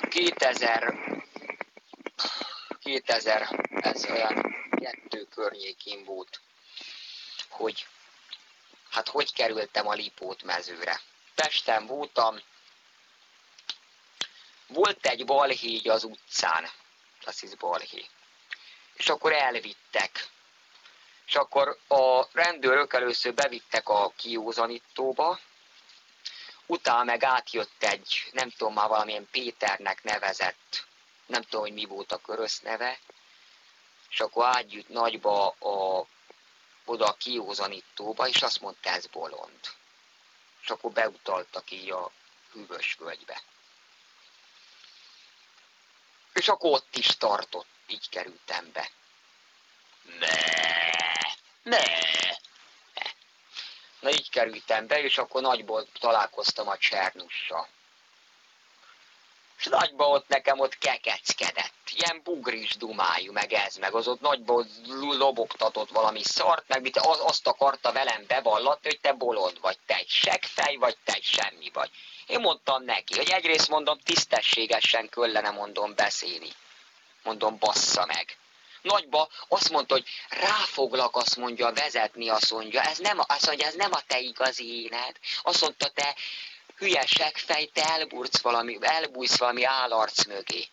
2000, 2000, ez olyan kettő környékén volt, hogy hát hogy kerültem a Lipót mezőre. Pesten voltam, volt egy balhégy az utcán, azt hisz balhé. És akkor elvittek. És akkor a rendőrök először bevittek a kiózanítóba, utána meg átjött egy, nem tudom már valamilyen Péternek nevezett, nem tudom, hogy mi volt a körös neve, és akkor átjött nagyba a, oda a kiózanítóba, és azt mondta, ez bolond. És akkor beutaltak így a hűvös völgybe. És akkor ott is tartott, így kerültem be. Ne, ne. Na így kerültem be, és akkor nagyból találkoztam a Csernussal. És nagyba ott nekem ott kekeckedett. Ilyen bugris dumájú, meg ez, meg az ott nagyba lobogtatott valami szart, meg mit, az, azt akarta velem bevallatni, hogy te bolond vagy, te egy segfej vagy, te egy semmi vagy. Én mondtam neki, hogy egyrészt mondom, tisztességesen kellene mondom beszélni. Mondom, bassza meg. Nagyba azt mondta, hogy ráfoglak, azt mondja, vezetni, azt mondja, ez nem, azt mondja, ez nem a te igazi éned. Azt mondta, te hülyesek fej, te elbújsz valami, elbújsz valami állarc mögé.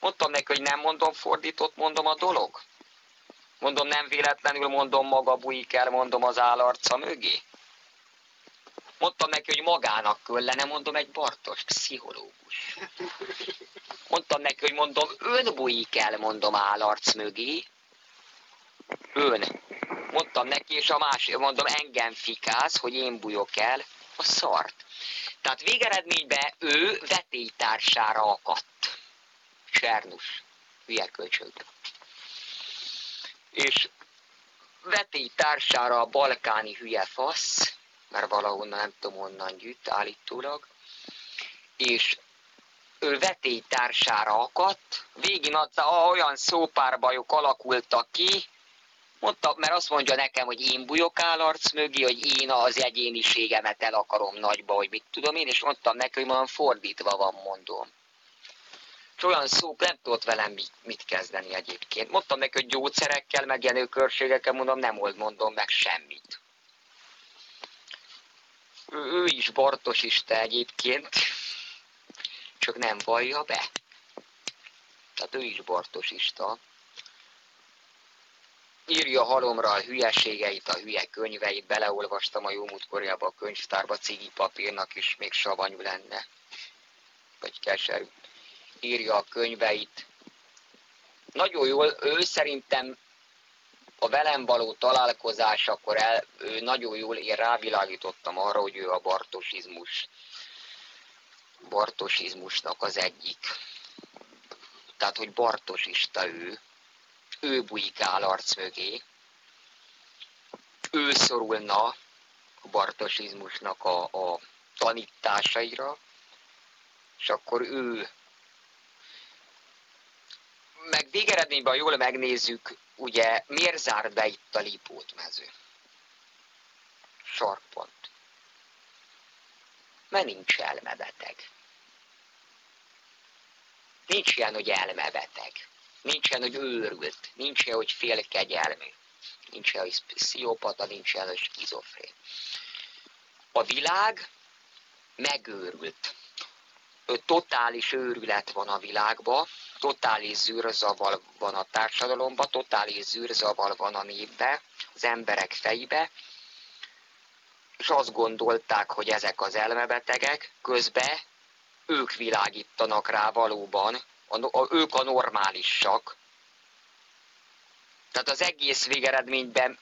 Mondtam neki, hogy nem mondom fordított, mondom a dolog. Mondom, nem véletlenül mondom, maga bújik el, mondom az állarca mögé. Mondtam neki, hogy magának kellene, mondom, egy Bartos pszichológus. Mondtam neki, hogy mondom, ön bújik el, mondom, állarc mögé. Ön. Mondtam neki, és a másik, mondom, engem fikáz, hogy én bújok el a szart. Tehát végeredményben ő vetélytársára akadt. Csernus. Hülye köcsög. És vetélytársára a balkáni hülye fasz, mert valahonnan nem tudom honnan gyűjt állítólag, és ő vetélytársára akadt, végig olyan szópárbajok alakultak ki, mondta, mert azt mondja nekem, hogy én bujok állarc mögé, hogy én az egyéniségemet el akarom nagyba, hogy mit tudom én, és mondtam neki, hogy mondom, fordítva van, mondom. És olyan szó nem tudott velem mit, mit kezdeni egyébként. Mondtam neki, hogy gyógyszerekkel, megjelenő körségekkel, mondom, nem old, mondom meg semmit ő is Bartosista egyébként, csak nem vallja be. Tehát ő is Bartosista. Írja halomra a hülyeségeit, a hülye könyveit, beleolvastam a jó múltkorjába a könyvtárba, cigi papírnak is még savanyú lenne. Vagy keserű. Írja a könyveit. Nagyon jól, ő szerintem a velem való találkozás, akkor el, ő nagyon jól én rávilágítottam arra, hogy ő a bartosizmus, bartosizmusnak az egyik. Tehát, hogy bartosista ő, ő bujkál arc mögé, ő szorulna a bartosizmusnak a, a tanításaira, és akkor ő meg végeredményben, jól megnézzük, ugye miért zárt be itt a Lipót mező? Sarkpont. Mert nincs elmebeteg. Nincs ilyen, hogy elmebeteg. Nincs ilyen, hogy őrült. Nincs ilyen, hogy félkegyelmű. Nincs ilyen, hogy pszichopata, nincs ilyen, hogy skizofrén. A világ megőrült. Totális őrület van a világban, totális zűrzavar van a társadalomban, totális zűrzavar van a népbe, az emberek fejbe, és azt gondolták, hogy ezek az elmebetegek, közben ők világítanak rá valóban, a, a, ők a normálisak. Tehát az egész végeredményben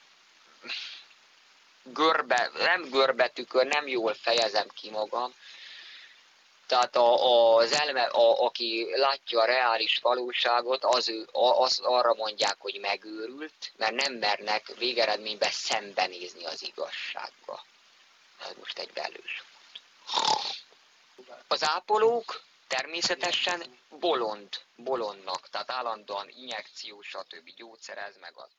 görbe, nem görbetükör, nem jól fejezem ki magam, tehát a, az elme, a, aki látja a reális valóságot, az, ő, az arra mondják, hogy megőrült, mert nem mernek végeredményben szembenézni az igazságba. Ez most egy belős Az ápolók természetesen bolond, bolondnak, tehát állandóan injekció, stb. gyógyszerez meg az